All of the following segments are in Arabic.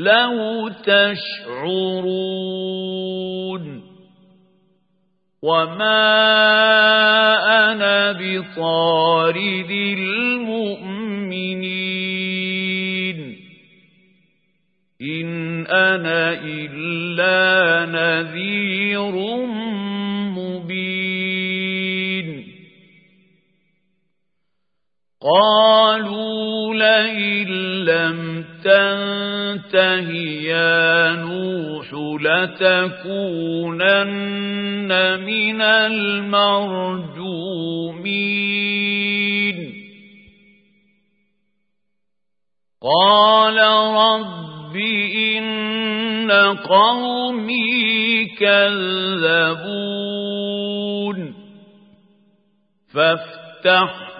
لو تشعرون وما أنا بطارد المؤمنين إن أنا إلا نذير مبين قالوا لئن لم تنته يا نوح لتكونن من المرجومين. قال رب إن قومي كذبون. فافتح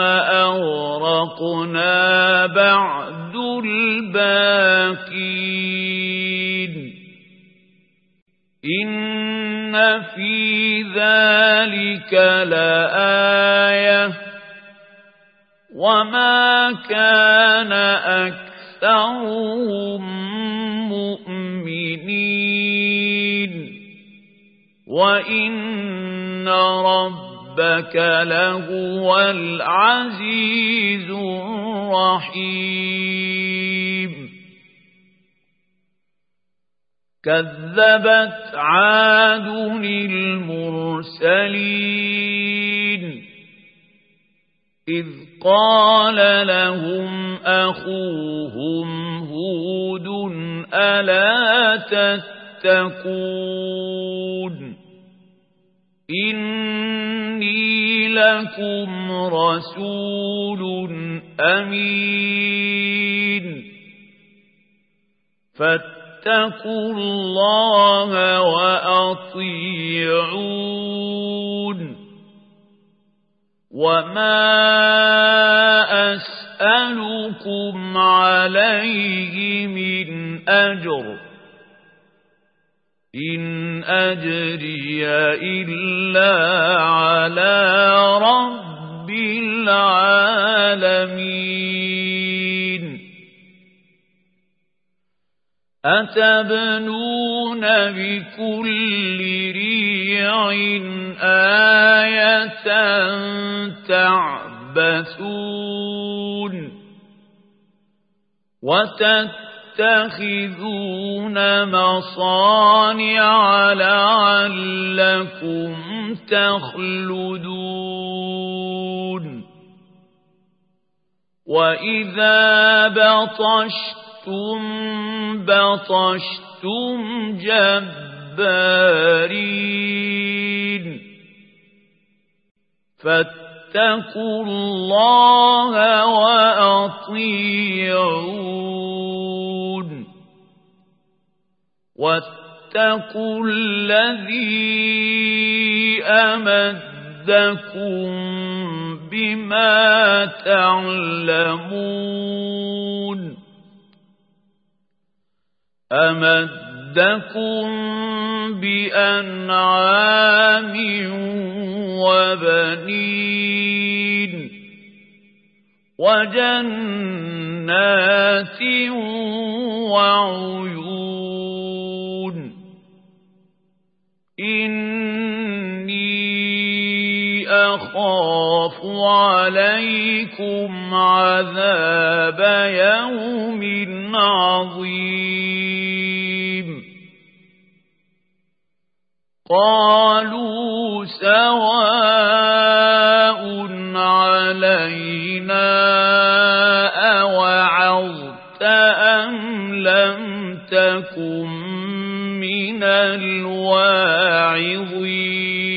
أغرقنا بعد الباقين. إن في ذلك لآية. وما كان أكثرهم مؤمنين. وإن رب ربك لهو العزيز الرحيم. كذبت عاد المرسلين إذ قال لهم أخوهم هود ألا تتقون؟ إني لكم رسول أمين فاتقوا الله وأطيعون وما أسألكم عليه من أجر إن أجري إلا على رب العالمين أتبنون بكل ريع آية تعبثون وتتبعون تتخذون مصانع لعلكم تخلدون وإذا بطشتم بطشتم جبارين فاتقوا الله وأطيعون واتقوا الذي أمدكم بما تعلمون. أمدكم بأنعام وبنين وجنات وعيون إني أخاف عليكم عذاب يوم عظيم قالوا سواء علينا أوعظت أم لم تكن من الواعظين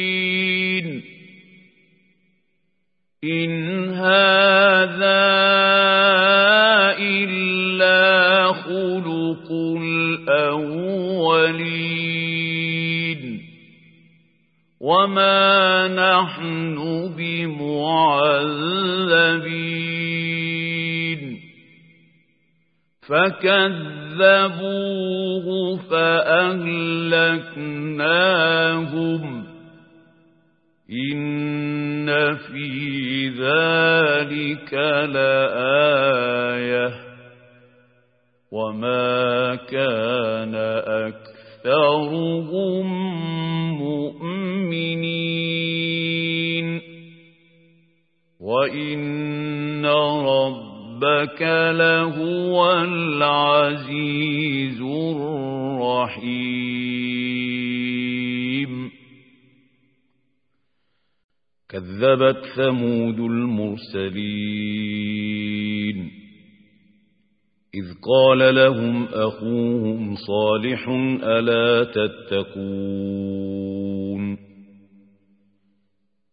إن هذا إلا خلق الأولين. وما نحن بمعذبين. فكذبوه فأهلكناهم. إن في ذلك لآية. وما كان أكثرهم مؤمنين. وإن ربك لهو العزيز الرحيم. كذبت ثمود المرسلين. إذ قال لهم أخوهم صالح ألا تتقون؟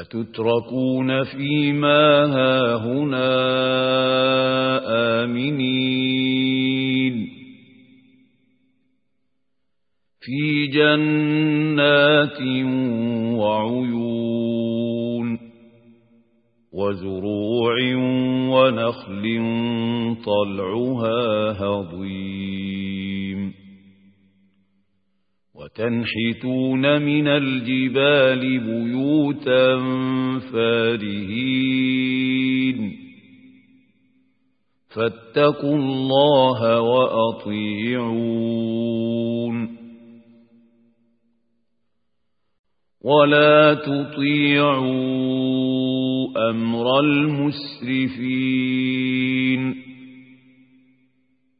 أتتركون فيما هاهنا آمنين؟ في جنات وعيون وزروع ونخل طلعها هضيم. وتنحتون من الجبال بيوتا فارهين. فاتقوا الله وأطيعون. ولا تطيعوا أمر المسرفين.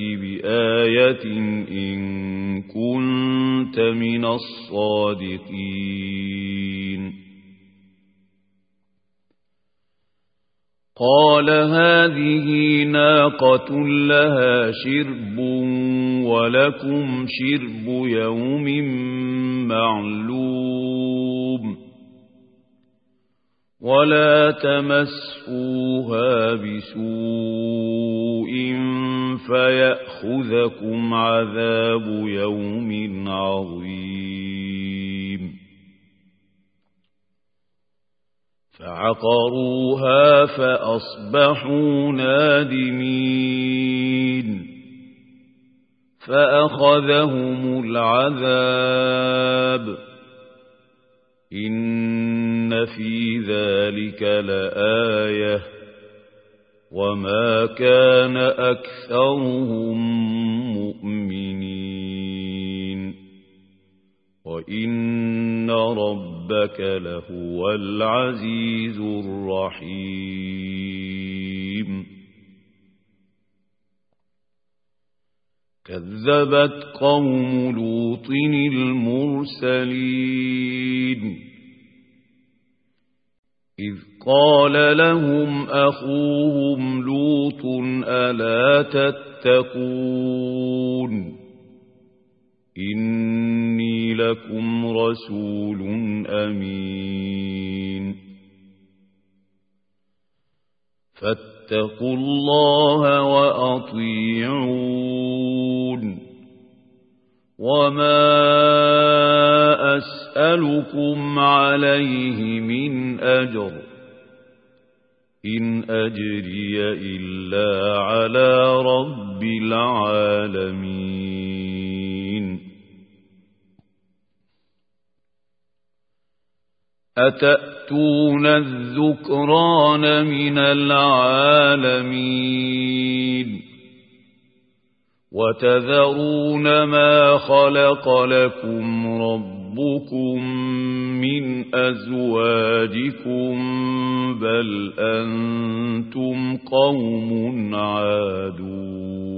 بآية إن كنت من الصادقين. قال هذه ناقة لها شرب ولكم شرب يوم معلوم. ولا تمسوها بسوء فيأخذكم عذاب يوم عظيم. فعقروها فأصبحوا نادمين. فأخذهم العذاب. إن في ذلك لآية. وما كان أكثرهم مؤمنين وإن ربك لهو العزيز الرحيم كذبت قوم لوط المرسلين قال لهم أخوهم لوط ألا تتقون إني لكم رسول أمين فاتقوا الله وأطيعون وما أسألكم عليه من أجر إن أجري إلا على رب العالمين. أتأتون الذكران من العالمين؟ وتذرون ما خلق لكم ربكم من أزواجكم بل أنتم قوم عادون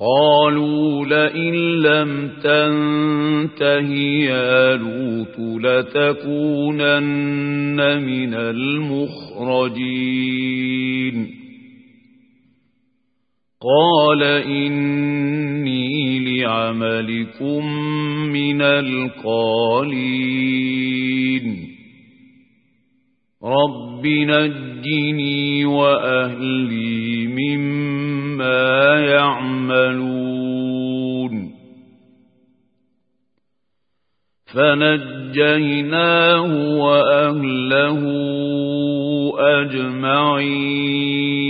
قالوا لئن لم تنته يا لوط لتكونن من المخرجين قال إني لعملكم من القالين. رب نجني وأهلي مما يعملون. فنجيناه وأهله أجمعين.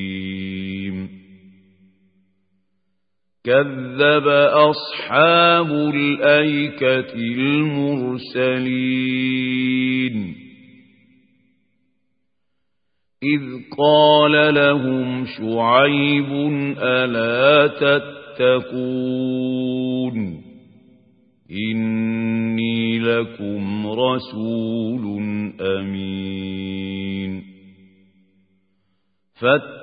كذب أصحاب الأيكة المرسلين. إذ قال لهم شعيب ألا تتقون؟ إني لكم رسول أمين.